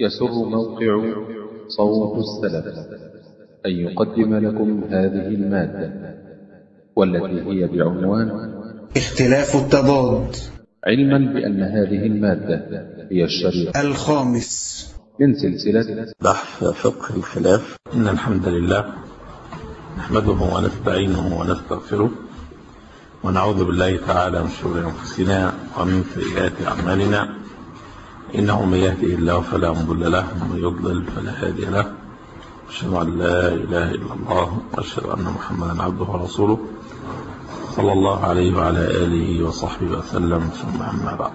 يسر موقع صوت السلف أن يقدم لكم هذه المادة والتي هي بعنوان اختلاف التضاد علما بأن هذه المادة هي الشريط الخامس من سلسلة بحث فقه الخلاف. إن الحمد لله نحمده ونستعينه ونستغفره ونعوذ بالله تعالى من شرور أنفسنا ومن سيئات أعمالنا. إنه من يهده الله فلا مضل له ومن يضلل فلا هادي له. أشهد أن لا إله إلا الله وأشهد أن محمدا عبده ورسوله. صلى الله عليه وعلى آله وصحبه وسلم. ثم أما بعد.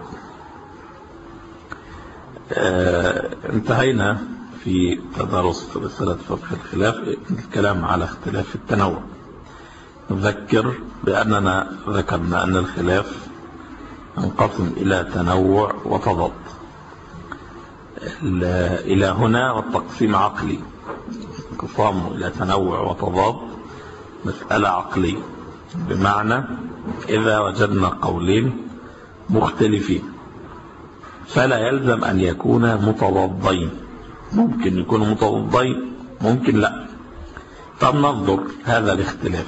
آه انتهينا في تدرس رسالة فقه الخلاف الكلام على اختلاف التنوع. نذكر بأننا ذكرنا أن الخلاف ينقسم إلى تنوع وتضاد. إلى هنا والتقسيم عقلي. انقسام إلى تنوع وتضاد. مسألة عقلية بمعنى إذا وجدنا قولين مختلفين فلا يلزم أن يكونا متضادين. ممكن يكونوا متضادين ممكن لا. طب ننظر هذا الاختلاف.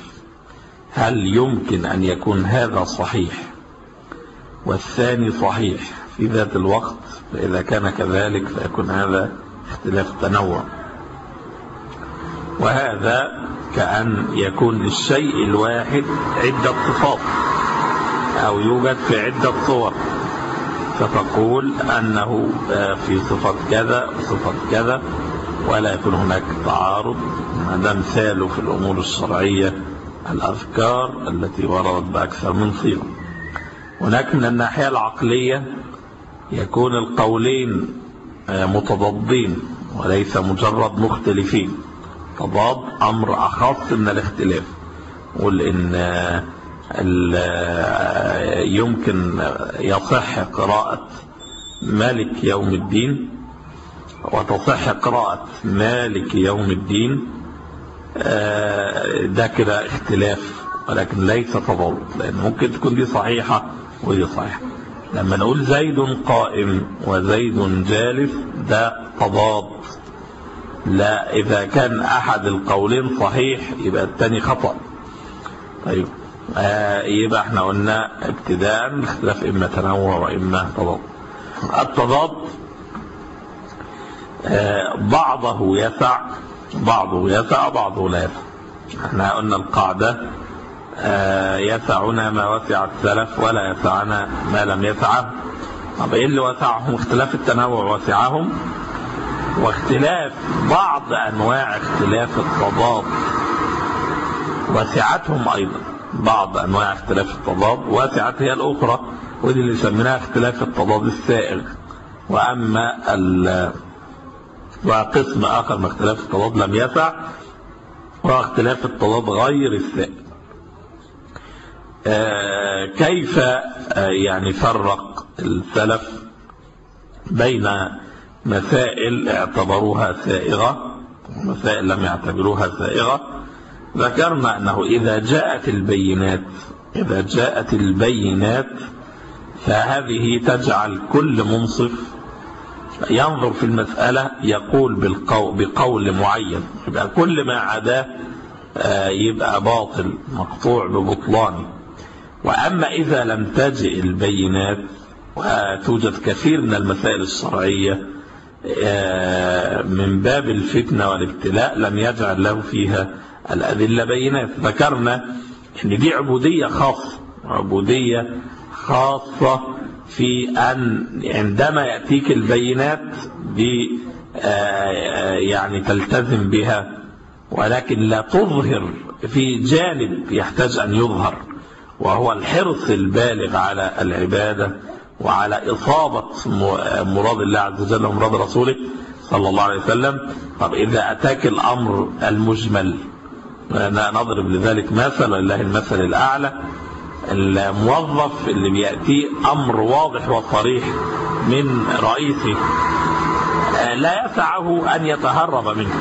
هل يمكن أن يكون هذا صحيح؟ والثاني صحيح. في ذات الوقت فإذا كان كذلك فيكون هذا اختلاف تنوع وهذا كأن يكون للشيء الواحد عدة صفات أو يوجد في عدة صور. فتقول أنه في صفة كذا وصفة كذا ولا يكون هناك تعارض. هذا مثاله في الأمور الشرعية الأذكار التي وردت بأكثر من صيغة. هناك من الناحية العقلية يكون القولين متضادين وليس مجرد مختلفين. تضاد أمر أخص من الاختلاف. قل إن يمكن يصح قراءة مالك يوم الدين وتصح قراءة مالك يوم الدين ده كده اختلاف ولكن ليس تضاد لأن ممكن تكون دي صحيحة ودي صحيحة. لما نقول زيد قائم وزيد جالس ده تضاد. لا إذا كان أحد القولين صحيح يبقى الثاني خطأ. طيب آه يبقى إحنا قلنا ابتداء الاختلاف إما تنوع وإما تضاد. التضاد آه بعضه يسع بعضه يسع بعضه لا يسع. إحنا قلنا القاعدة يسعنا ما وسع السلف ولا يسعنا ما لم يسعه. طب إيه اللي وسعهم؟ اختلاف التنوع وسعهم. واختلاف بعض أنواع اختلاف التضاد وسعتهم أيضا بعض أنواع اختلاف التضاد وسعت هي الأخرى ودي اللي سميناها اختلاف التضاد السائغ. وأما ال وقسم آخر من اختلاف التضاد لم يسع واختلاف التضاد غير السائغ. آه كيف آه يعني فرق السلف بين مسائل اعتبروها سائغة ومسائل لم يعتبروها سائغة؟ ذكرنا أنه إذا جاءت البينات إذا جاءت البينات فهذه تجعل كل منصف ينظر في المسألة يقول بالقول بقول معين. يبقى كل ما عداه يبقى باطل مقطوع ببطلانه وأما إذا لم تجئ البينات وتوجد كثير من المسائل الشرعية من باب الفتنة والابتلاء لم يجعل له فيها الأدلة بينات. ذكرنا أن دي عبودية خاصة عبودية خاصة في أن عندما يأتيك البينات دي يعني تلتزم بها ولكن لا تظهر في جانب يحتاج أن يظهر. وهو الحرص البالغ على العبادة وعلى إصابة مراد الله عز وجل ومراد رسوله صلى الله عليه وسلم. طب إذا أتاك الأمر المجمل نضرب لذلك مثل لله المثل الأعلى. الموظف اللي بيأتي أمر واضح وصريح من رئيسه لا يسعه أن يتهرب منه.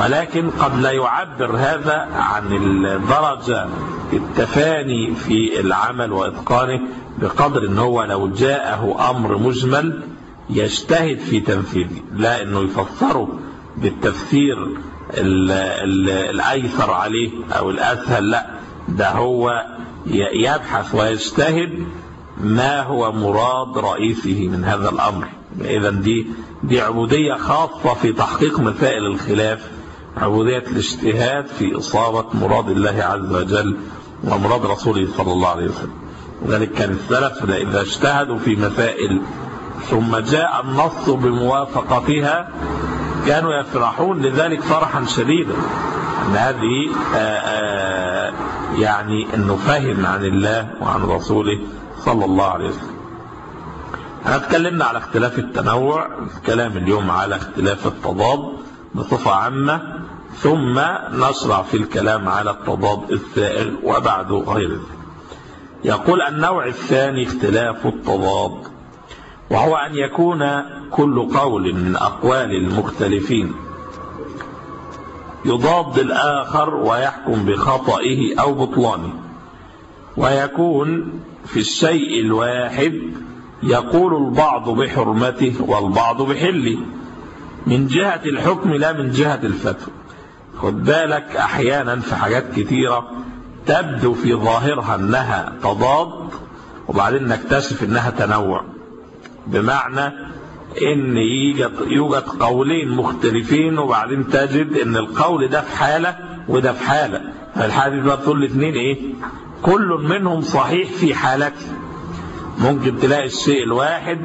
ولكن قد لا يعبر هذا عن الدرجة التفاني في العمل وإتقانه بقدر إن هو لو جاءه أمر مجمل يجتهد في تنفيذه لا إنه يفسره بالتفسير ال ال الأيسر عليه أو الأسهل لا ده هو يبحث ويجتهد ما هو مراد رئيسه من هذا الأمر. اذا دي دي عبودية خاصة في تحقيق مسائل الخلاف عبودية الاجتهاد في إصابة مراد الله عز وجل ومراد رسوله صلى الله عليه وسلم. وذلك كان السلف إذا اجتهدوا في مسائل ثم جاء النص بموافقتها كانوا يفرحون. لذلك فرحا شديدا أن هذه آآ آآ يعني أنه فهم عن الله وعن رسوله صلى الله عليه وسلم. إحنا اتكلمنا على اختلاف التنوع. الكلام اليوم على اختلاف التضاد. بصفة عامة ثم نشرع في الكلام على التضاد السائغ وبعد غير ذلك. يقول النوع الثاني اختلاف التضاد وهو أن يكون كل قول من أقوال المختلفين يضاد الآخر ويحكم بخطئه أو بطلانه ويكون في الشيء الواحد يقول البعض بحرمته والبعض بحله. من جهة الحكم لا من جهة الفتوى. خد بالك أحيانا في حاجات كتيرة تبدو في ظاهرها أنها تضاد وبعدين نكتشف أنها تنوع. بمعنى إن يوجد, قولين مختلفين وبعدين تجد إن القول ده في حالة وده في حالة. فالحالة دي بتقول الاثنين إيه؟ كل منهم صحيح في حالته ممكن تلاقي الشيء الواحد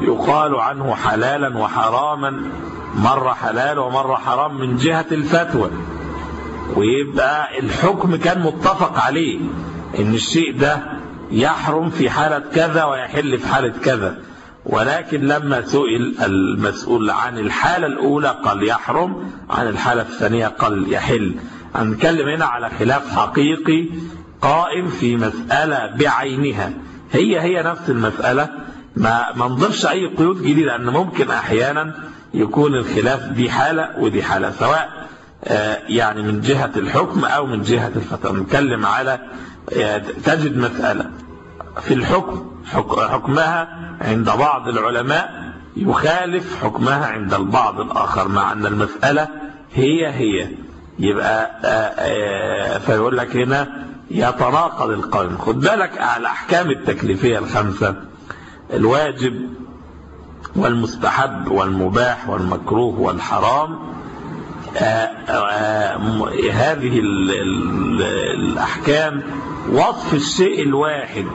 يقال عنه حلالا وحراما مرة حلال ومرة حرام من جهة الفتوى. ويبقى الحكم كان متفق عليه إن الشيء ده يحرم في حالة كذا ويحل في حالة كذا. ولكن لما سئل المسؤول عن الحالة الأولى قال يحرم عن الحالة الثانية قال يحل. هنتكلم هنا على خلاف حقيقي قائم في مسألة بعينها. هي هي نفس المسألة. ما نضيفش أي قيود جديدة لأن ممكن أحيانا يكون الخلاف دي حالة ودي حالة سواء يعني من جهة الحكم أو من جهة الفتوى نتكلم على تجد مسألة في الحكم حكمها عند بعض العلماء يخالف حكمها عند البعض الآخر مع أن المسألة هي هي. يبقى فيقول لك هنا يتناقض القول خد بالك على الأحكام التكليفية الخمسة. الواجب والمستحب والمباح والمكروه والحرام هذه الأحكام وصف الشيء الواحد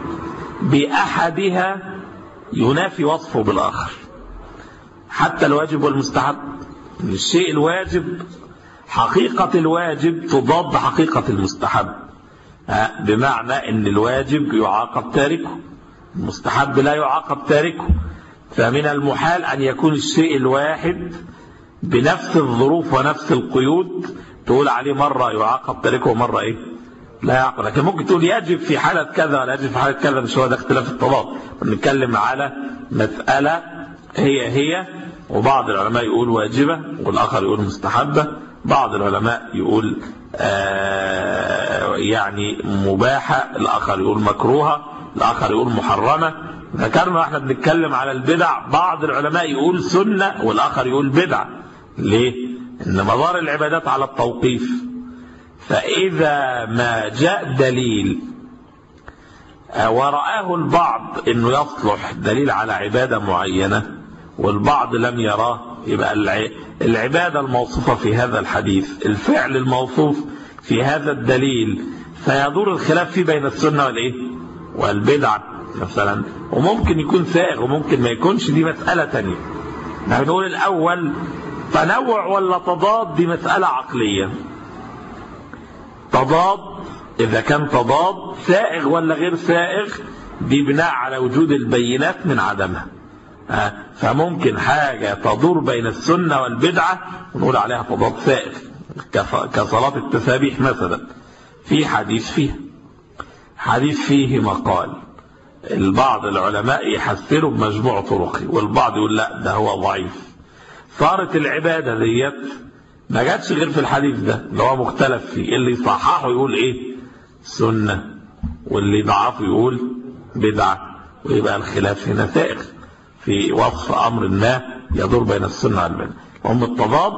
بأحدها ينافي وصفه بالآخر. حتى الواجب والمستحب. الشيء الواجب حقيقة الواجب تضاد حقيقة المستحب. بمعنى إن الواجب يعاقب تاركه. المستحب لا يعاقب تاركه. فمن المحال أن يكون الشيء الواحد بنفس الظروف ونفس القيود. تقول عليه مرة يعاقب تاركه ومرة إيه؟ لا يعقل لكن ممكن تقول يجب في حالة كذا ولا يجب في حالة كذا مش هو ده اختلاف التضاد بنتكلم على مسألة هي هي وبعض العلماء يقول واجبة والآخر يقول مستحبة. بعض العلماء يقول آه يعني مباحة الآخر يقول مكروهة الآخر يقول محرمة. ذكرنا إحنا بنتكلم على البدع بعض العلماء يقول سنة والآخر يقول بدعة ليه؟ إن مدار العبادات على التوقيف. فإذا ما جاء دليل ورآه البعض أنه يصلح دليل على عبادة معينة والبعض لم يراه يبقى العبادة الموصوفة في هذا الحديث الفعل الموصوف في هذا الدليل فيدور الخلاف فيه بين السنة والإيه؟ والبدعة مثلا وممكن يكون سائغ وممكن ما يكونش دي مسألة تانية. نحن نقول الأول تنوع ولا تضاد؟ دي مسألة عقلية. تضاد إذا كان تضاد سائغ ولا غير سائغ؟ دي بناء على وجود البينات من عدمها. فممكن حاجة تدور بين السنة والبدعة ونقول عليها تضاد سائغ كصلاة التسابيح مثلا. في حديث فيها حديث فيه مقال. البعض العلماء يحسنوا بمجموع طرقه والبعض يقول لا ده هو ضعيف. صارت العبادة ديت ما جاتش غير في الحديث ده اللي هو مختلف فيه اللي يصححه يقول إيه؟ سنة واللي ضعفه يقول بدعة ويبقى الخلاف هنا سائغ في وصف أمر ما يدور بين السنة والبدعة. وهم التضاد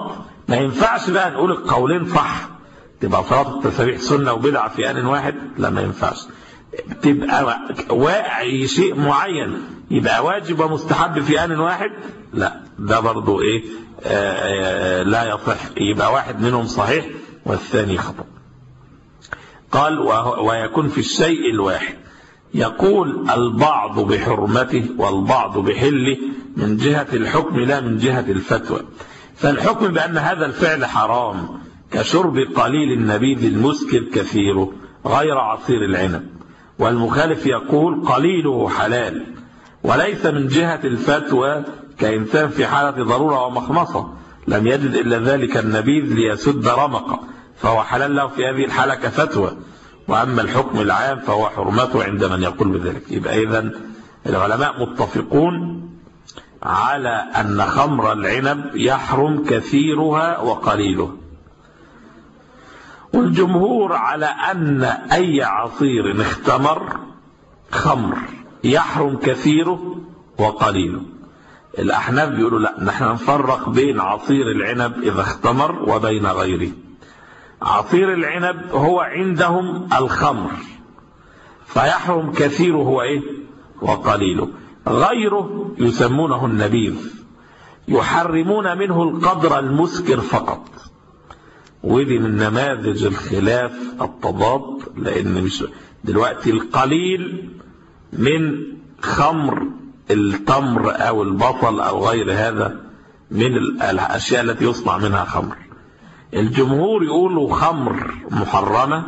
ما ينفعش بقى نقول القولين صح تبقى صلاة التسابيح سنة وبدعة في آن واحد لا ما ينفعش. تبقى واعي شيء معين. يبقى واجب ومستحب في آن واحد؟ لا. ده برضو إيه؟ آآ آآ لا يصح. يبقى واحد منهم صحيح والثاني خطأ. قال ويكون في الشيء الواحد. يقول البعض بحرمته والبعض بحله من جهة الحكم لا من جهة الفتوى. فالحكم بأن هذا الفعل حرام كشرب قليل النبيذ المسكر كثيره غير عصير العنب. والمخالف يقول قليله حلال وليس من جهة الفتوى كإنسان في حالة ضرورة ومخمصة. لم يجد إلا ذلك النبيذ ليسد رمقه فهو حلال له في هذه الحالة كفتوى. وأما الحكم العام فهو حرمته عند من يقول بذلك. يبقى إذن العلماء متفقون على أن خمر العنب يحرم كثيرها وقليله. والجمهور على أن أي عصير اختمر خمر يحرم كثيره وقليله. الأحناف بيقولوا لا نحن نفرق بين عصير العنب إذا اختمر وبين غيره. عصير العنب هو عندهم الخمر فيحرم كثيره هو إيه؟ وقليله. غيره يسمونه النبيذ يحرمون منه القدر المسكر فقط. ودي من نماذج الخلاف التضاد لأن مش دلوقتي القليل من خمر التمر أو البطل أو غير هذا من الأشياء التي يصنع منها خمر. الجمهور يقولوا خمر محرمة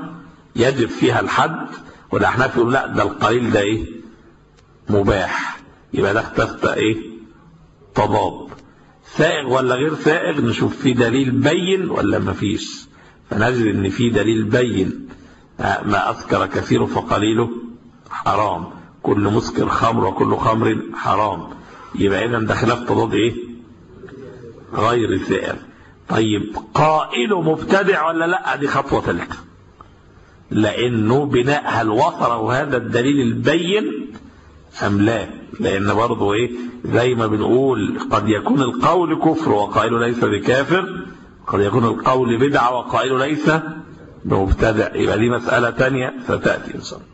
يجب فيها الحد والأحناف يقولوا لا ده القليل ده إيه؟ مباح. يبقى ده اختفت إيه؟ تضاد. سائغ ولا غير سائغ نشوف في دليل بين ولا ما فيش؟ فنجد إن في دليل بين. ما أسكر كثير فقليله. حرام. كل مسكر خمر وكل خمر حرام. يبقى إذا ده خلاف تضاد إيه؟ غير سائغ طيب قائله مبتدع ولا لأ؟ دي خطوة ثالثة. لأنه بناء هل وصله هذا الدليل البين أم لا؟ لأن برضه إيه؟ زي ما بنقول قد يكون القول كفر وقائله ليس بكافر. قد يكون القول بدعة وقائله ليس بمبتدع. يبقى دي مسألة تانية ستأتي إن شاء الله.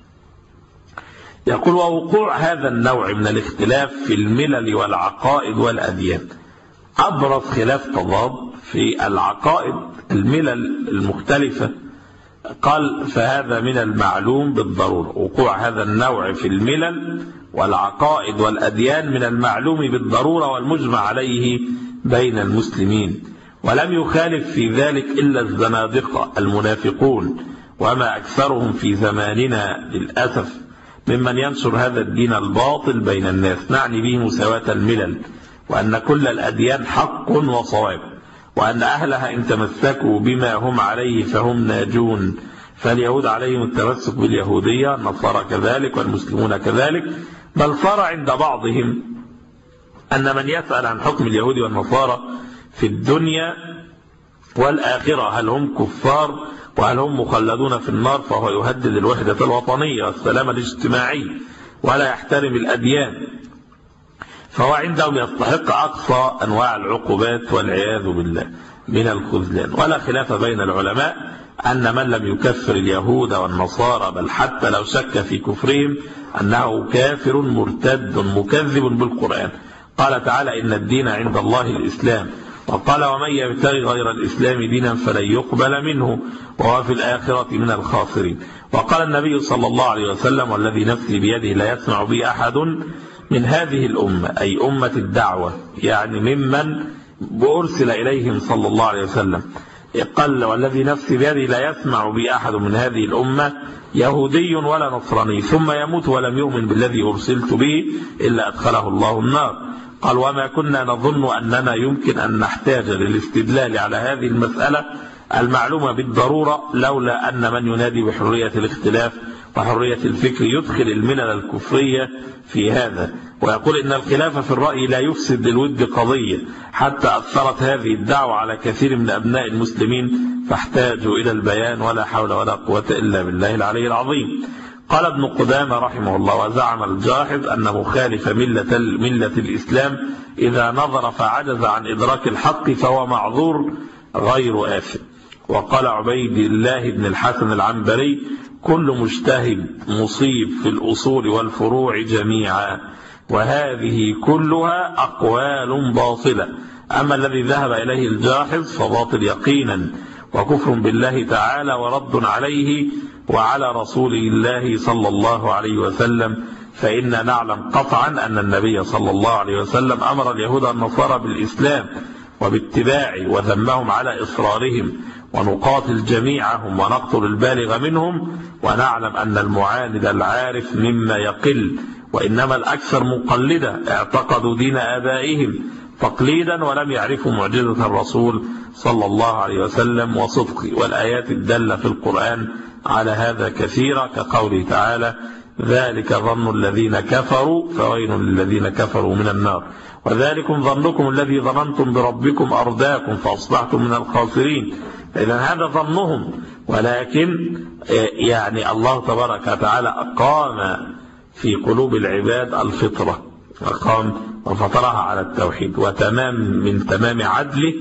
يقول ووقوع هذا النوع من الاختلاف في الملل والعقائد والأديان. أبرز خلاف تضاد في العقائد الملل المختلفة قال فهذا من المعلوم بالضرورة. وقوع هذا النوع في الملل والعقائد والأديان من المعلوم بالضرورة والمجمع عليه بين المسلمين. ولم يخالف في ذلك إلا الزنادقة المنافقون. وما أكثرهم في زماننا للأسف ممن ينشر هذا الدين الباطل بين الناس. نعني به مساواة الملل. وأن كل الأديان حق وصواب. وأن أهلها إن تمسكوا بما هم عليه فهم ناجون. فاليهود عليهم التمسك باليهودية النصارى كذلك والمسلمون كذلك. بل صار عند بعضهم أن من يسأل عن حكم اليهود والنصارى في الدنيا والآخرة هل هم كفار وهل هم مخلدون في النار فهو يهدد الوحدة الوطنية والسلام الاجتماعي ولا يحترم الأديان. فهو عندهم يستحق أقصى أنواع العقوبات والعياذ بالله من الخذلان. ولا خلاف بين العلماء أن من لم يكفر اليهود والنصارى بل حتى لو شك في كفرهم أنه كافر مرتد مكذب بالقرآن. قال تعالى إن الدين عند الله الإسلام. وقال ومن يبتغي غير الإسلام دينا فلن يقبل منه. وهو في الآخرة من الخاسرين. وقال النبي صلى الله عليه وسلم والذي نفسي بيده لا يسمع بي أحد من هذه الأمة أي أمة الدعوة يعني ممن أرسل إليهم صلى الله عليه وسلم. قال والذي نفسي بيده لا يسمع بي أحد من هذه الأمة يهودي ولا نصراني ثم يموت ولم يؤمن بالذي أرسلت به إلا أدخله الله النار. قال وما كنا نظن أننا يمكن أن نحتاج للاستدلال على هذه المسألة المعلومة بالضرورة لولا أن من ينادي بحرية الاختلاف وحرية الفكر يدخل الملل الكفرية في هذا. ويقول إن الخلاف في الرأي لا يفسد للود قضية. حتى أثرت هذه الدعوة على كثير من أبناء المسلمين فاحتاجوا إلى البيان ولا حول ولا قوة إلا بالله العلي العظيم. قال ابن قدامة رحمه الله وزعم الجاحظ أن مخالف ملة, ملة الإسلام. إذا نظر فعجز عن إدراك الحق فهو معذور غير آثم وقال عبيد الله بن الحسن العنبري كل مجتهد مصيب في الأصول والفروع جميعا وهذه كلها أقوال باطلة. أما الذي ذهب إليه الجاحظ فباطل يقينا وكفر بالله تعالى ورد عليه وعلى رسول الله صلى الله عليه وسلم. فإنا نعلم قطعا أن النبي صلى الله عليه وسلم أمر اليهود والنصارى بالإسلام وباتباع وذمهم على إصرارهم. ونقاتل جميعهم ونقتل البالغ منهم ونعلم أن المعاند العارف مما يقل وإنما الأكثر مقلدة اعتقدوا دين آبائهم تقليدا ولم يعرفوا معجزة الرسول صلى الله عليه وسلم وصدقه والآيات الدالة في القرآن على هذا كثيرة كقوله تعالى ذلك ظن الذين كفروا فويل للذين كفروا من النار وذلكم ظنكم الذي ظننتم بربكم أرداكم فأصبحتم من الخاسرين. إذا هذا ظنهم. ولكن يعني الله تبارك وتعالى أقام في قلوب العباد الفطرة. أقام وفطرها على التوحيد. وتمام من تمام عدله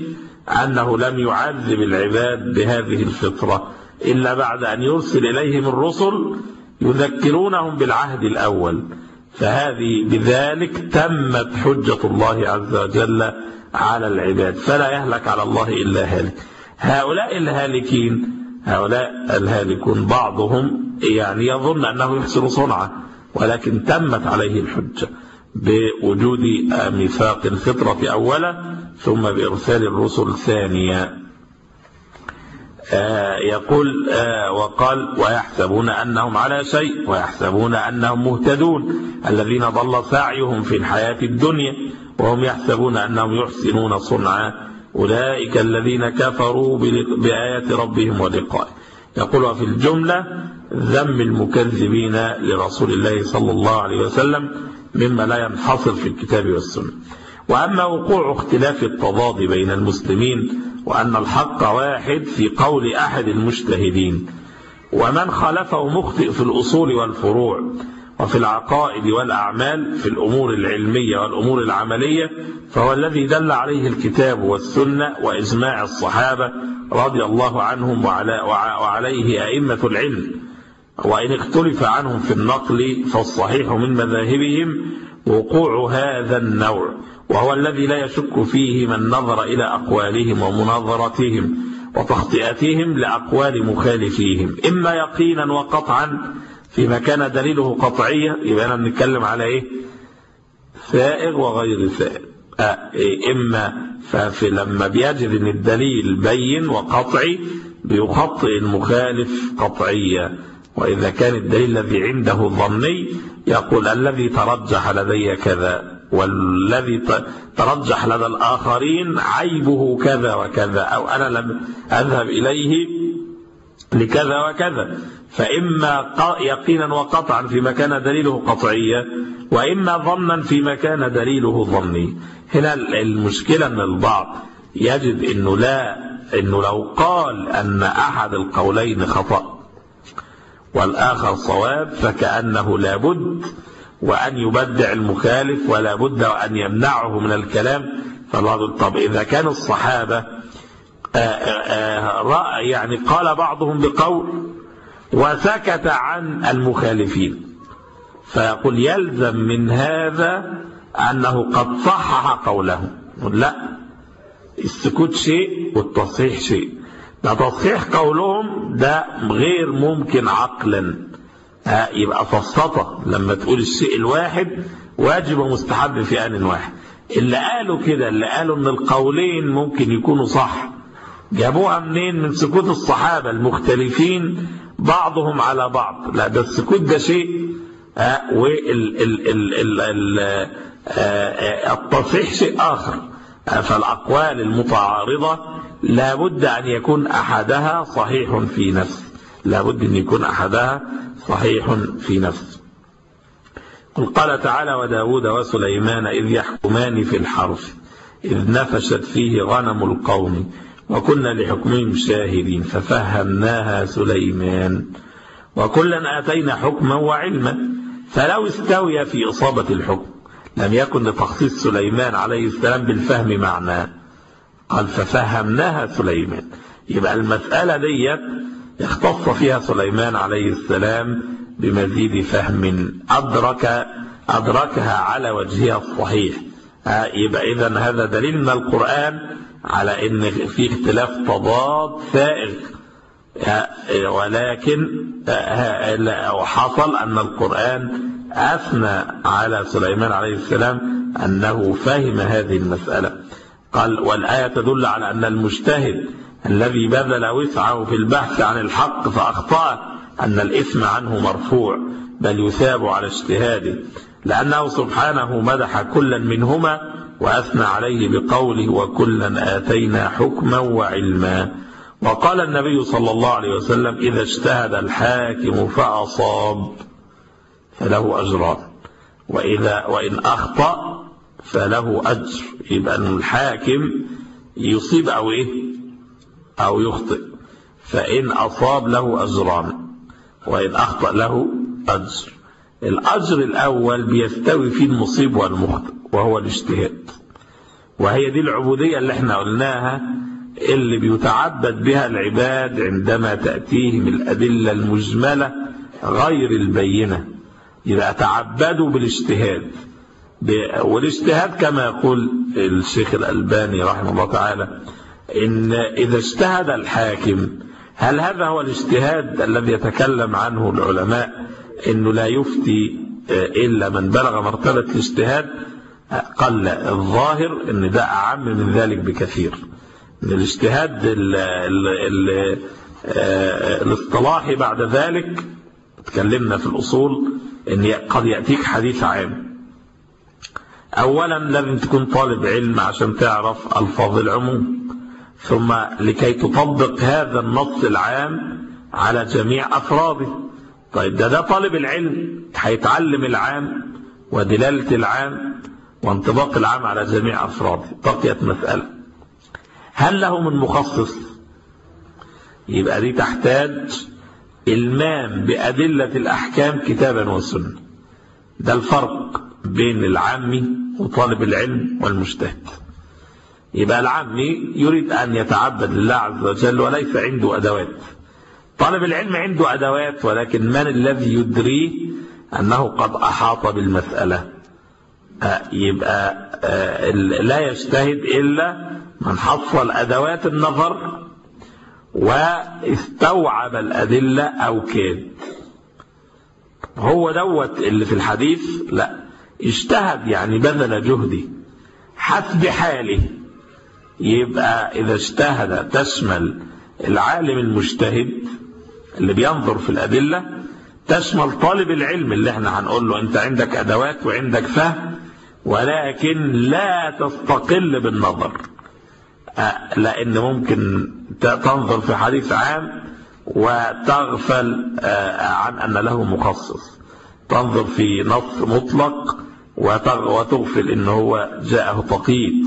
أنه لم يعذب العباد بهذه الفطرة إلا بعد أن يرسل إليهم الرسل يذكرونهم بالعهد الأول. فهذه بذلك تمت حجة الله عز وجل على العباد. فلا يهلك على الله إلا هالك هؤلاء الهالكين هؤلاء الهالكون بعضهم يعني يظن أنه يحسن صنعة ولكن تمت عليه الحجة بوجود ميثاق الفطرة أولا ثم بإرسال الرسل ثانيا. يقول وقال ويحسبون أنهم على شيء ويحسبون أنهم مهتدون الذين ضل سعيهم في الحياة الدنيا وهم يحسبون أنهم يحسنون صنعا. أولئك الذين كفروا بآيات ربهم ولقائه. يقول وفي الجملة ذم المكذبين لرسول الله صلى الله عليه وسلم مما لا ينحصر في الكتاب والسنة. وأما وقوع اختلاف التضاد بين المسلمين وأن الحق واحد في قول أحد المجتهدين ومن خالفه مخطئ في الأصول والفروع وفي العقائد والأعمال في الأمور العلمية والأمور العملية فهو الذي دل عليه الكتاب والسنة وإجماع الصحابة رضي الله عنهم وعليه أئمة العلم. وإن اختلف عنهم في النقل فالصحيح من مذاهبهم وقوع هذا النوع. وهو الذي لا يشك فيه من نظر إلى أقوالهم ومناظرتهم وتخطئتهم لأقوال مخالفيهم. إما يقينا وقطعا فيما كان دليله قطعية يبقى أنا بنتكلم على إيه؟ سائغ وغير سائغ. آه إما ففي لما بيجد أن الدليل بين وقطعي بيخطئ المخالف قطعيا وإذا كان الدليل الذي عنده ظني يقول الذي ترجح لدي كذا والذي ترجح لدى الآخرين عيبه كذا وكذا أو أنا لم أذهب إليه لكذا وكذا. فإما يقينا وقطعا فيما كان دليله قطعيا وإما ظنا فيما كان دليله ظني. هنا المشكلة أن البعض. يجد أنه لا أنه لو قال أن أحد القولين خطأ والآخر صواب فكأنه لابد وأن يبدع المخالف ولا بد أن يمنعه من الكلام. فالبعض طب إذا كان الصحابة رأى يعني قال بعضهم بقول وسكت عن المخالفين. فيقول يلزم من هذا أنه قد صحح قوله. لا السكوت شيء والتصحيح شيء. ده تصحيح قولهم ده غير ممكن عقلا. يبقى فسطة. لما تقول الشيء الواحد واجب ومستحب في آن واحد. اللي قالوا كده اللي قالوا إن القولين ممكن يكونوا صح جابوها منين من سكوت الصحابة المختلفين بعضهم على بعض. لا ده السكوت ده شيء والتصحيح شيء آخر. فالأقوال المتعارضة لابد أن يكون أحدها صحيح في نفسه لابد أن يكون أحدها صحيح في نفسه قل قال تعالى وداود وسليمان إذ يحكمان في الحرف إذ نفشت فيه غنم القوم وكنا لحكمهم شاهدين ففهمناها سليمان. وكلا آتينا حكما وعلما فلو استوي في إصابة الحكم لم يكن لتخصيص سليمان عليه السلام بالفهم معناه. قال ففهمناها سليمان. يبقى المسألة ديت اختص فيها سليمان عليه السلام بمزيد فهم أدرك أدركها على وجهها الصحيح. يبقى إذا هذا دليل من القرآن على إن في اختلاف تضاد سائغ ولكن حصل أن القرآن أثنى على سليمان عليه السلام أنه فهم هذه المسألة. قال والآية تدل على أن المجتهد الذي بذل وسعه في البحث عن الحق فأخطأ أن الإثم عنه مرفوع بل يثاب على اجتهاده. لأنه سبحانه مدح كلا منهما وأثنى عليه بقوله وكلا آتينا حكما وعلما. وقال النبي صلى الله عليه وسلم إذا اجتهد الحاكم فأصاب فله أجران وإذا وإن أخطأ فله أجر. يبقى أن الحاكم يصيب أو إيه؟ أو يخطئ. فإن أصاب له أجران وإن أخطأ له أجر. الأجر الأول بيستوي فيه المصيب والمخطئ وهو الاجتهاد. وهي دي العبودية اللي إحنا قلناها اللي بيتعبد بها العباد عندما تأتيهم الأدلة المجملة غير البينة. يبقى تعبدوا بالاجتهاد والاجتهاد كما يقول الشيخ الألباني رحمه الله تعالى إن إذا اجتهد الحاكم هل هذا هو الاجتهاد الذي يتكلم عنه العلماء؟ إنه لا يفتي إلا من بلغ مرتبة الاجتهاد قال الظاهر إن ده أعم من ذلك بكثير. إن الاجتهاد ال ال ال الاصطلاحي بعد ذلك تكلمنا في الأصول إن قد يأتيك حديث عام. اولا لازم تكون طالب علم عشان تعرف ألفاظ العموم. ثم لكي تطبق هذا النص العام على جميع أفراده. طيب ده ده طالب العلم هيتعلم العام ودلالة العام وانطباق العام على جميع أفراده بقيت مسألة. هل له من مخصص؟ يبقى دي تحتاج إلمام بأدلة الأحكام كتابا وسنة. ده الفرق بين العامي وطالب العلم والمجتهد. يبقى العامي يريد أن يتعبد لله عز وجل وليس عنده أدوات. طالب العلم عنده أدوات ولكن من الذي يدريه أنه قد أحاط بالمسألة؟ يبقى لا يجتهد إلا من حصل أدوات النظر واستوعب الأدلة أو كاد. هو دوت اللي في الحديث؟ لا. اجتهد يعني بذل جهدي حسب حاله يبقى إذا اجتهد تشمل العالم المجتهد اللي بينظر في الأدلة تشمل طالب العلم اللي إحنا هنقول له انت عندك أدوات وعندك فهم ولكن لا تستقل بالنظر. لأن ممكن تنظر في حديث عام وتغفل عن أن له مخصص. تنظر في نص مطلق وتغفل إن هو جاءه تقييد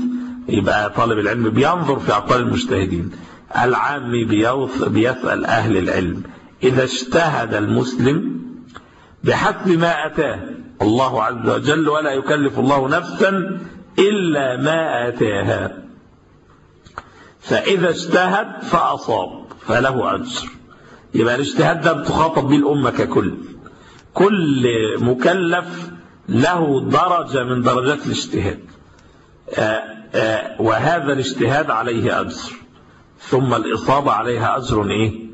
يبقى طالب العلم بينظر في أقوال المجتهدين. العامي بيسأل أهل العلم. إذا اجتهد المسلم بحسب ما أتاه الله عز وجل ولا يكلف الله نفسا إلا ما آتاها. فإذا اجتهد فأصاب فله أجر. يبقى الاجتهاد ده بتخاطب به الأمة ككل. كل مكلف له درجة من درجات الاجتهاد. وهذا الاجتهاد عليه أجر. ثم الإصابة عليها أجر إيه؟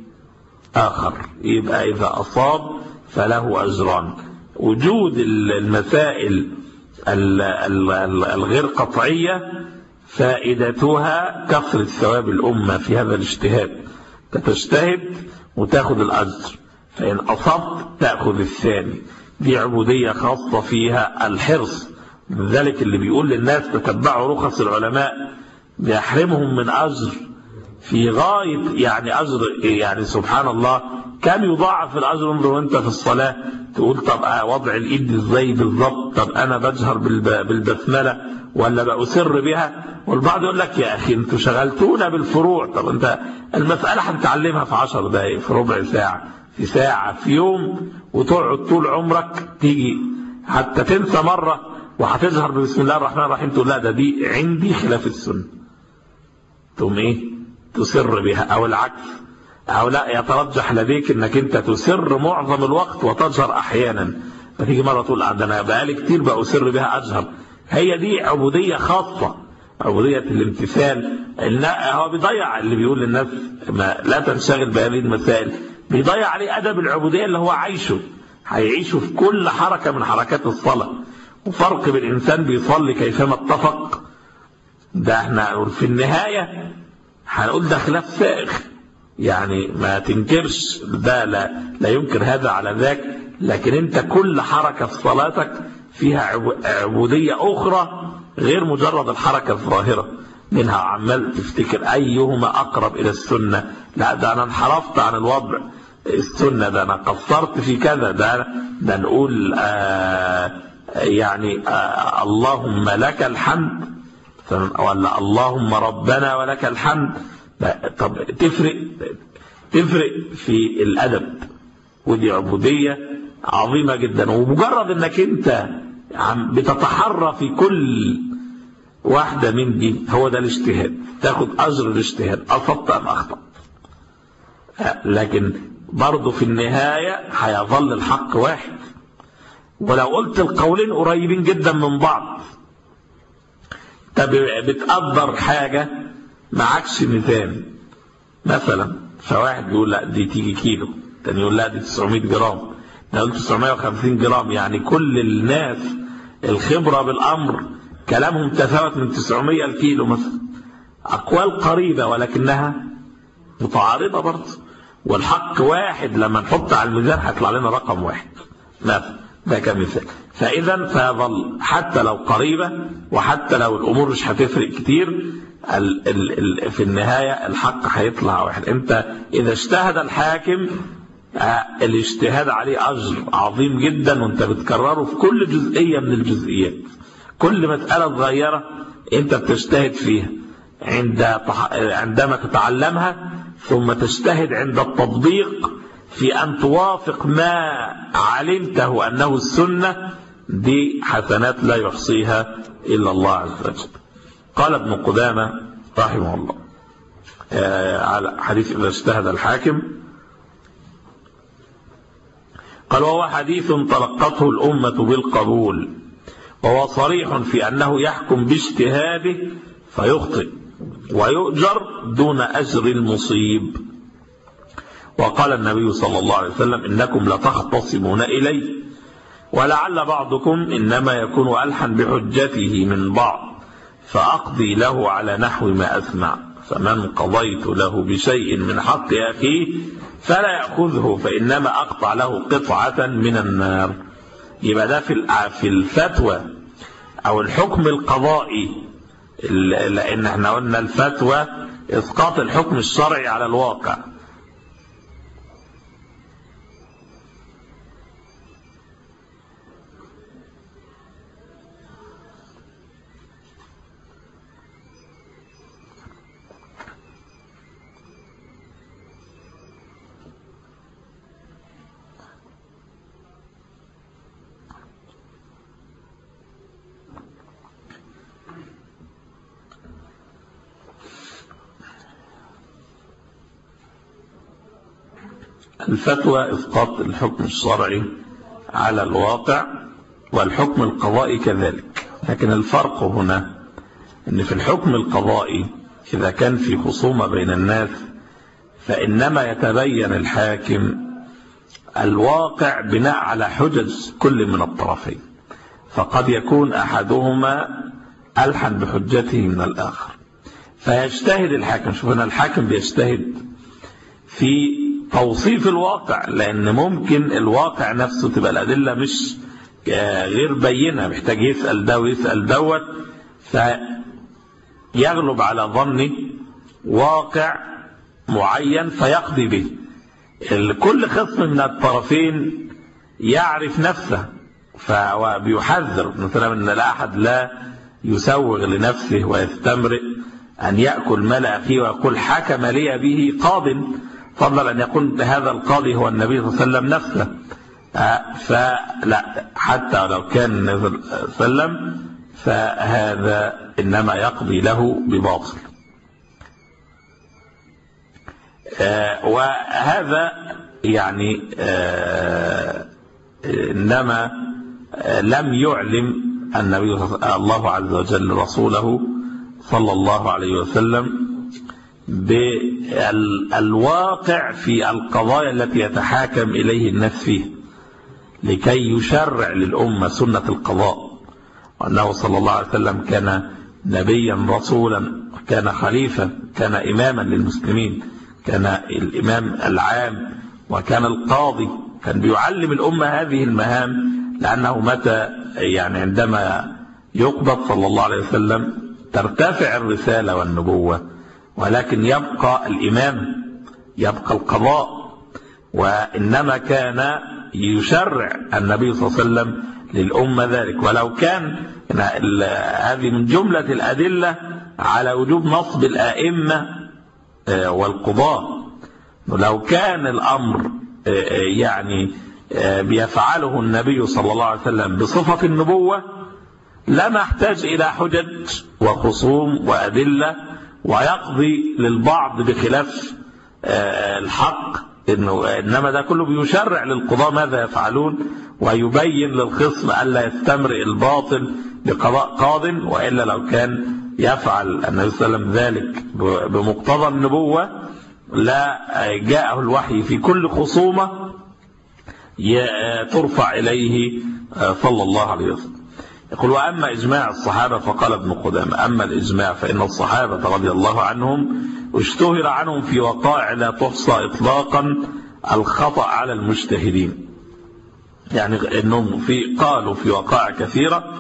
آخر يبقى إذا أصاب فله أجران. وجود المسائل الغير قطعية فائدتها كثرة ثواب الأمة في هذا الاجتهاد. تجتهد وتاخذ الأجر فإن أصبت تأخذ الثاني. دي عبودية خاصة فيها الحرص. ذلك اللي بيقول للناس تتبعوا رخص العلماء بيحرمهم من أجر في غاية يعني أجر يعني سبحان الله كم يضاعف الأجر انظر وأنت في الصلاة. تقول طب وضع الإيد إزاي بالضبط؟ طب أنا بجهر بالبسملة ولا بأسر بها؟ والبعض يقول لك يا أخي أنتوا شغلتونا بالفروع. طب أنت المسألة هتتعلمها في عشر دقايق في ربع ساعة في ساعة في يوم وتقعد طول عمرك تيجي. حتى تنسى مرة وهتظهر بسم الله الرحمن الرحيم تقول لا ده دي عندي خلاف السنة. تقوم إيه؟ تسر بها أو العكس. أو لا يترجح لديك إنك أنت تسر معظم الوقت وتجهر أحيانا. فتيجي مرة تقول آه، أنا بقالي كتير بأسر بها أجهر. هي دي عبودية خاصة عبودية الامتثال. هو بيضيع اللي بيقول للناس ما لا تنشغل بهذه المسائل. بيضيع عليه أدب العبودية اللي هو عايشه. هيعيشه في كل حركة من حركات الصلاة. وفرق بالإنسان بيصلي كيفما اتفق. ده إحنا في النهاية هنقول ده خلاف سائغ يعني ما تنكرش ده لا, لا ينكر هذا على ذاك. لكن انت كل حركة في صلاتك فيها عبودية أخرى غير مجرد الحركة الظاهرة. منها عمال تفتكر أيهما أقرب إلى السنة. لا ده أنا انحرفت عن الوضع. السنة ده أنا قصرت في كذا. ده, ده نقول آه يعني آه اللهم لك الحمد. ولا اللهم ربنا ولك الحمد. طب تفرق تفرق في الأدب ودي عبودية عظيمة جدا. ومجرد إنك أنت عم بتتحرى في كل واحدة من دي هو ده الاجتهاد. تاخد أجر الاجتهاد أصبت أم أخطأت. لكن برضه في النهاية هيظل الحق واحد. ولو قلت القولين قريبين جدا من بعض. طب بتقدر حاجة؟ معكش ميزان مثلا فواحد بيقول لا دي تيجي كيلو تاني يقول لا دي 900 جرام. ده قلت 950 جرام يعني كل الناس الخبرة بالأمر كلامهم تفاوت من 900 الكيلو مثلا. أقوال قريبة ولكنها متعارضة برضه. والحق واحد لما نحط على الميزان هيطلع لنا رقم واحد مثلا. ده كمثال فإذا فيظل حتى لو قريبة وحتى لو الأمور مش هتفرق كتير ال ال ال في النهاية الحق هيطلع واحد. انت إذا اجتهد الحاكم الاجتهاد عليه أجر عظيم جدا وأنت بتكرره في كل جزئية من الجزئيات. كل مسألة صغيرة أنت بتجتهد فيها. عند عندما تتعلمها ثم تجتهد عند التطبيق في أن توافق ما علمته أنه السنة دي حسنات لا يحصيها إلا الله عز وجل. قال ابن قدامة رحمه الله على حديث إذا اجتهد الحاكم قال وهو حديث تلقته الأمة بالقبول وهو صريح في أنه يحكم باجتهاده فيخطئ ويؤجر دون أجر المصيب. وقال النبي صلى الله عليه وسلم إنكم لتختصمون إلي ولعل بعضكم إنما يكون ألحن بحجته من بعض فأقضي له على نحو ما أسمع فمن قضيت له بشيء من حق أخيه فلا يأخذه فإنما أقطع له قطعة من النار يبقى ده في الفتوى أو الحكم القضائي لأن إحنا قلنا الفتوى إسقاط الحكم الشرعي على الواقع الفتوى إسقاط الحكم الشرعي على الواقع والحكم القضائي كذلك. لكن الفرق هنا أن في الحكم القضائي إذا كان في خصومة بين الناس فإنما يتبين الحاكم الواقع بناء على حجج كل من الطرفين. فقد يكون أحدهما ألحن بحجته من الآخر. فيجتهد الحاكم. شوف هنا الحاكم بيجتهد في توصيف الواقع لأن ممكن الواقع نفسه تبقى الأدلة مش غير بينة محتاج يسأل ده ويسأل دوت. فيغلب على ظني واقع معين فيقضي به. كل خصم من الطرفين يعرف نفسه فبيحذر مثلا إن لا أحد لا يسوغ لنفسه ويستمرئ أن يأكل مال أخيه ويقول حكم لي به قاض. فضل أن يكون هذا القاضي هو النبي صلى الله عليه وسلم نفسه. آه، فلا حتى لو كان النبي صلى الله عليه وسلم فهذا إنما يقضي له بباطل. آه، وهذا يعني آه، إنما لم يعلم النبي الله عز وجل رسوله صلى الله عليه وسلم بالواقع في القضايا التي يتحاكم إليه الناس فيه لكي يشرع للأمة سنة القضاء. وأنه صلى الله عليه وسلم كان نبيا رسولا كان خليفة كان إماما للمسلمين كان الإمام العام وكان القاضي. كان بيعلم الأمة هذه المهام لأنه متى يعني عندما يقبض صلى الله عليه وسلم ترتفع الرسالة والنبوة. ولكن يبقى الإمام يبقى القضاء وإنما كان يشرع النبي صلى الله عليه وسلم للأمة ذلك. ولو كان هذه من جملة الأدلة على وجوب نصب الآئمة والقضاء. لو كان الأمر يعني بيفعله النبي صلى الله عليه وسلم بصفة النبوة لما احتاج إلى حجج وخصوم وأدلة ويقضي للبعض بخلاف الحق إنه إنما ده كله بيشرع للقضاء ماذا يفعلون ويبين للخصم ألا يستمرئ الباطل بقضاء قاض وإلا لو كان يفعل النبي صلى الله عليه وسلم ذلك بمقتضى النبوة لا جاءه الوحي في كل خصومة ترفع إليه صلى الله عليه وسلم. يقول وأما إجماع الصحابة فقال ابن قدامة أما الإجماع فإن الصحابة رضي الله عنهم اشتهر عنهم في وقائع لا تحصى إطلاقا الخطأ على المجتهدين. يعني أنهم في قالوا في وقائع كثيرة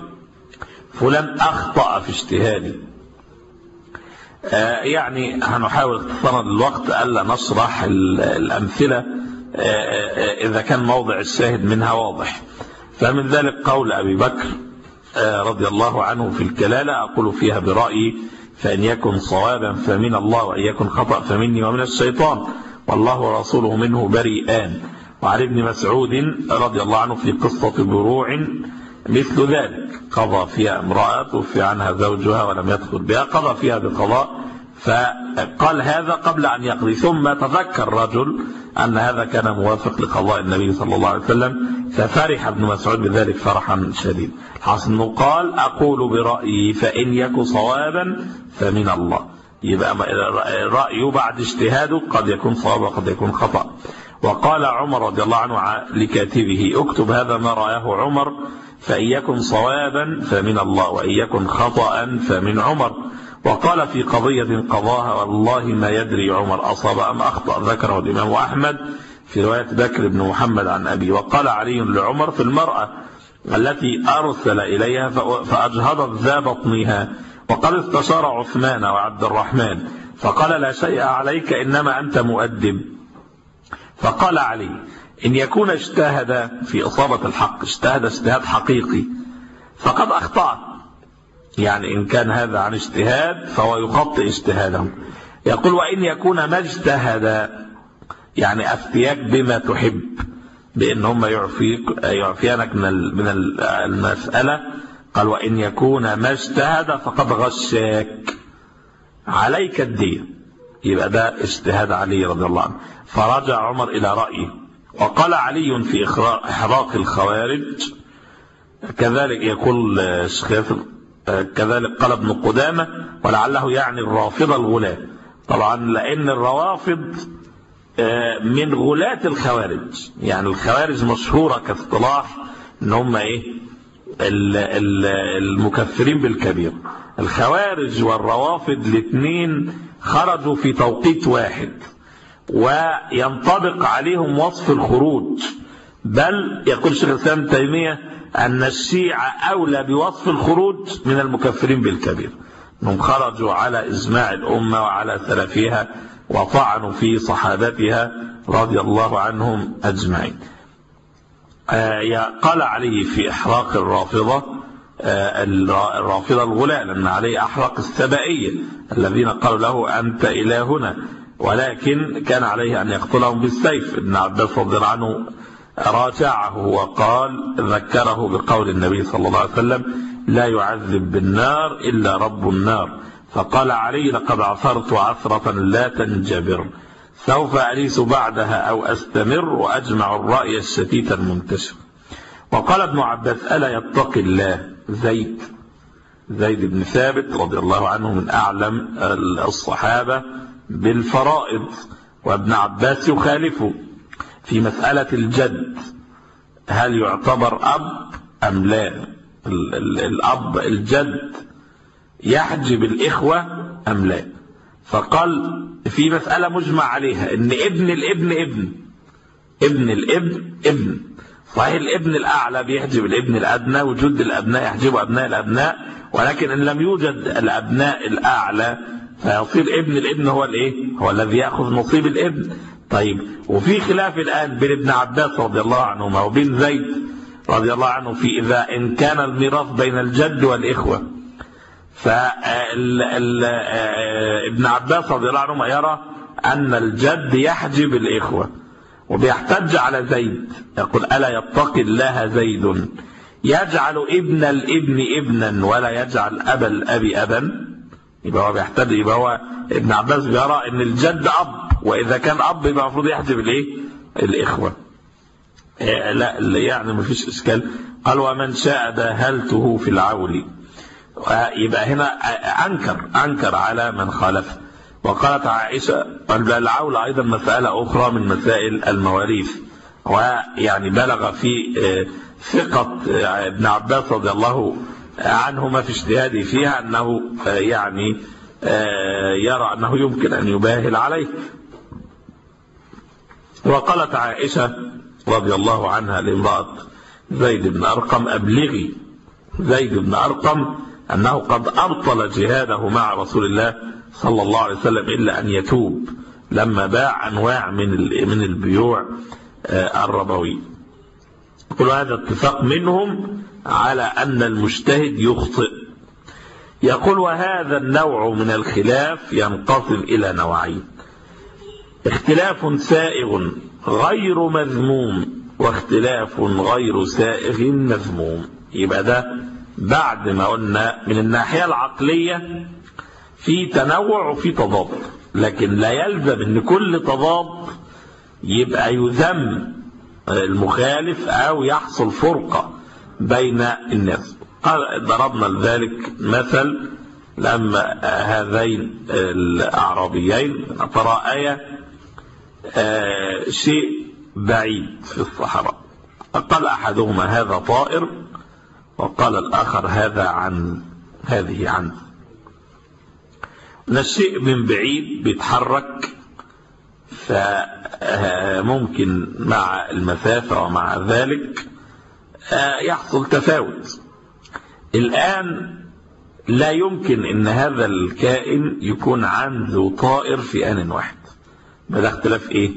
فلان أخطأ في اجتهاده. يعني هنحاول اختصارا للوقت ألا نشرح الأمثلة إذا كان موضع الشاهد منها واضح. فمن ذلك قول أبي بكر رضي الله عنه في الكلالة. أقول فيها برأيي فإن يكن صوابا فمن الله وإن يكن خطأ فمني ومن الشيطان. والله ورسوله منه بريئان. وعن ابن مسعود رضي الله عنه في قصة بروع مثل ذلك. قضى فيها امرأة توفي عنها زوجها ولم يدخل بها. قضى فيها بقضاء فقال هذا قبل أن يقضي. ثم تذكر رجل أن هذا كان موافق لقضاء النبي صلى الله عليه وسلم ففرح ابن مسعود بذلك فرحا شديد حاصل أنه قال أقول برأيي فإن يك صوابا فمن الله. يبقى رأيه بعد اجتهاده قد يكون صواب وقد يكون خطأ. وقال عمر رضي الله عنه لكاتبه اكتب هذا ما رآه عمر فإن يكن صوابا فمن الله وإن يكن خطأ فمن عمر. وقال في قضية قضاها والله ما يدري عمر أصاب أم أخطأ. ذكره الإمام أحمد في رواية بكر بن محمد عن أبي وقال علي لعمر في المرأة التي أرسل إليها فأجهضت ذا بطنها. وقد استشار عثمان وعبد الرحمن. فقال لا شيء عليك إنما أنت مؤدب. فقال علي إن يكون اجتهد في إصابة الحق اجتهد اجتهاد حقيقي فقد أخطأ يعني إن كان هذا عن اجتهاد فهو يخطئ اجتهاده. يقول وإن يكون ما اجتهد يعني أفتياك بما تحب بأن هم يعفيك يعفيانك من من المسألة. قال وإن يكون ما اجتهد فقد غشاك. عليك الدين. يبقى ده اجتهاد علي رضي الله عنه. فرجع عمر إلى رأيه. وقال علي في إحراق الخوارج كذلك يقول الشيخ كذلك قال ابن قدامة ولعله يعني الرافضة الغلاة طبعا لأن الروافض من غلاة الخوارج. يعني الخوارج مشهورة كاصطلاح إن هم إيه؟ المكفرين بالكبير. الخوارج والروافض الاثنين خرجوا في توقيت واحد وينطبق عليهم وصف الخروج. بل يقول شيخ الإسلام تيمية أن الشيعة أولى بوصف الخروج من المكفرين بالكبير. انهم خرجوا على إجماع الأمة وعلى سلفها وطعنوا في صحابتها رضي الله عنهم أجمعين. قال عليه في إحراق الرافضة الرافضة الغلاة لأن عليه أحرق السبائية الذين قالوا له أنت إلهنا ولكن كان عليه أن يقتلهم بالسيف. ابن عباس رضي الله عنه راجعه وقال ذكره بقول النبي صلى الله عليه وسلم لا يعذب بالنار إلا رب النار. فقال علي لقد عثرت عثرة لا تنجبر سوف أليس بعدها أو أستمر وأجمع الرأي الشتيت المنتشر. وقال ابن عباس ألا يتقي الله؟ زيد زيد بن ثابت رضي الله عنه من أعلم الصحابة بالفرائض وابن عباس يخالفه. في مسألة الجد هل يعتبر أب أم لا؟ الأب الجد يحجب الإخوة أم لا؟ فقال في مسألة مجمع عليها إن ابن الابن ابن ابن الابن ابن. صحيح الابن الأعلى بيحجب الابن الأدنى وجود الأبناء يحجب أبناء الأبناء ولكن إن لم يوجد الأبناء الأعلى فيصير ابن الابن هو الإيه؟ هو الذي يأخذ نصيب الابن. طيب وفي خلاف الآن بين ابن عباس رضي الله عنهما وبين زيد رضي الله عنه في إذا إن كان الميراث بين الجد والإخوة. فابن عباس رضي الله عنهما يرى أن الجد يحجب الإخوة وبيحتج على زيد. يقول ألا يتقي الله زيد؟ يجعل ابن الابن ابنا ولا يجعل أبا الأب أبا؟ يبقى هو بيحتج يبقى هو ابن عباس بيرى إن الجد أب وإذا كان أب يبقى المفروض يحجب الإيه؟ الإخوة. إيه لا يعني ما فيش إشكال. قال ومن شاء داهلته في العول. يبقى هنا أنكر أنكر على من خالف وقالت عائشة العول أيضا مسألة أخرى من مسائل المواريث. ويعني بلغ في ثقة ابن عباس رضي الله عنهما في اجتهاده فيها أنه يعني يرى أنه يمكن أن يباهل عليه. وقالت عائشة رضي الله عنها لامرأة زيد بن أرقم أبلغي زيد بن أرقم أنه قد أبطل جهاده مع رسول الله صلى الله عليه وسلم إلا أن يتوب لما باع أنواع من من البيوع الربوي. كل هذا اتفاق منهم على أن المجتهد يخطئ. يقول وهذا النوع من الخلاف ينقسم إلى نوعين. اختلاف سائغ غير مذموم واختلاف غير سائغ مذموم. يبقى ده بعد ما قلنا من الناحية العقلية في تنوع وفي تضاد. لكن لا يلزم إن كل تضاد يبقى يذم المخالف أو يحصل فرقة. بين الناس. قال ضربنا لذلك مثل لما هذين الأعرابيين. تراءيا شيء بعيد في الصحراء. فقال أحدهما هذا طائر وقال الآخر هذا عن هذه عن الشيء من بعيد بيتحرك فممكن مع المسافة ومع ذلك يحصل تفاوت. الآن لا يمكن إن هذا الكائن يكون عنده طائر في آن واحد. ده اختلاف إيه؟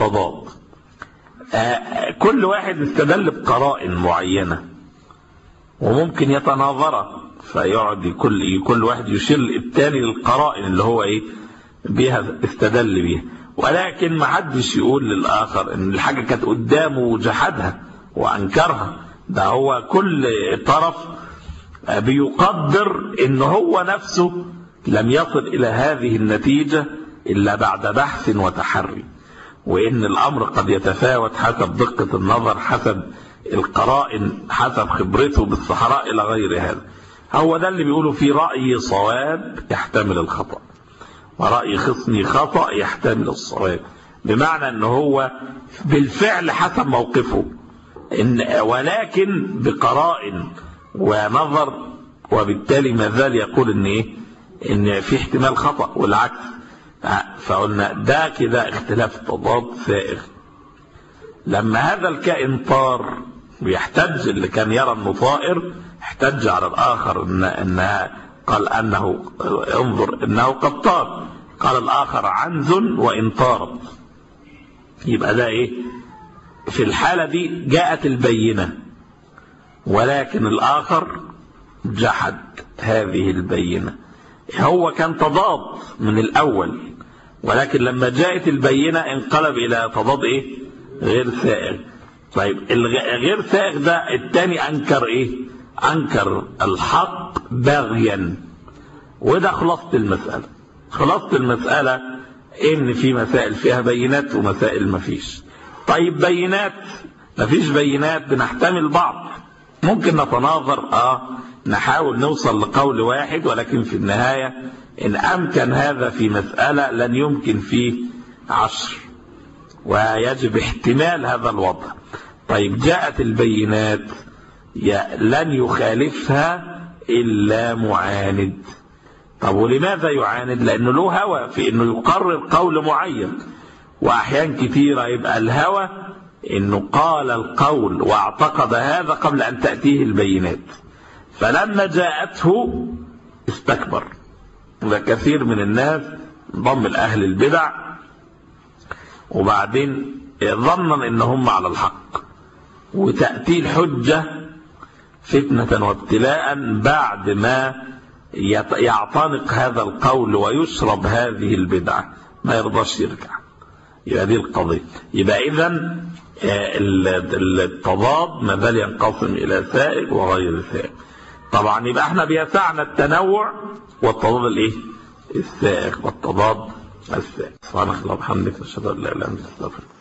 تضاد. كل واحد استدل بقرائن معينة. وممكن يتناظر فيقعد كل كل واحد يشير الثاني للقرائن اللي هو إيه؟ بها استدل بيها. ولكن ما حدش يقول للآخر إن الحاجة كانت قدامه وجحدها. وأنكرها ده هو كل طرف بيقدر إن هو نفسه لم يصل إلى هذه النتيجة إلا بعد بحث وتحري. وإن الأمر قد يتفاوت حسب دقة النظر حسب القرائن حسب خبرته بالصحراء إلى غير هذا. هو ده اللي بيقولوا في رأي صواب يحتمل الخطأ ورأي خصمي خطأ يحتمل الصواب. بمعنى أنه هو بالفعل حسب موقفه. إن ولكن بقرائن ونظر وبالتالي ما زال يقول إن إيه؟ إن في احتمال خطأ والعكس. فقلنا ده كده اختلاف تضاد سائغ. لما هذا الكائن طار ويحتج اللي كان يرى إنه طائر احتج على الآخر ان إنها قال أنه انظر إنه قد طار. قال الآخر عنز وإن طارت. يبقى ده إيه؟ في الحالة دي جاءت البينة ولكن الآخر جحد هذه البينة. هو كان تضاد من الأول ولكن لما جاءت البينة انقلب إلى تضاد إيه؟ غير سائغ. طيب الغ- غير سائغ ده التاني أنكر إيه؟ أنكر الحق بغيا. وده خلاصة المسألة. خلاصة المسألة إن في مسائل فيها بينات ومسائل ما فيش. طيب بينات. ما فيش بينات بنحتمل بعض. ممكن نتناظر آه نحاول نوصل لقول واحد ولكن في النهاية إن أمكن هذا في مسألة لن يمكن فيه عشر ويجب احتمال هذا الوضع. طيب جاءت البينات لن يخالفها إلا معاند. طب ولماذا يعاند؟ لأنه له هوى في أنه يقرر قول معين. وأحيان كثيرة يبقى الهوى أنه قال القول واعتقد هذا قبل أن تأتيه البينات. فلما جاءته استكبر. وكثير من الناس ضم الأهل البدع وبعدين ظنا ان هم على الحق. وتأتي الحجة فتنة وابتلاء بعد ما يعتنق هذا القول ويشرب هذه البدعة. ما يرضاش يرجع. يبقى دي القضية. يبقى إذا التضاد ما زال ينقسم إلى سائغ وغير سائغ طبعا يبقى إحنا بيسعنا التنوع والتضاد الإيه؟ السائغ والتضاد السائغ. سبحانك اللهم وبحمدك نشهد أن لا إله إلا أنت نستغفرك.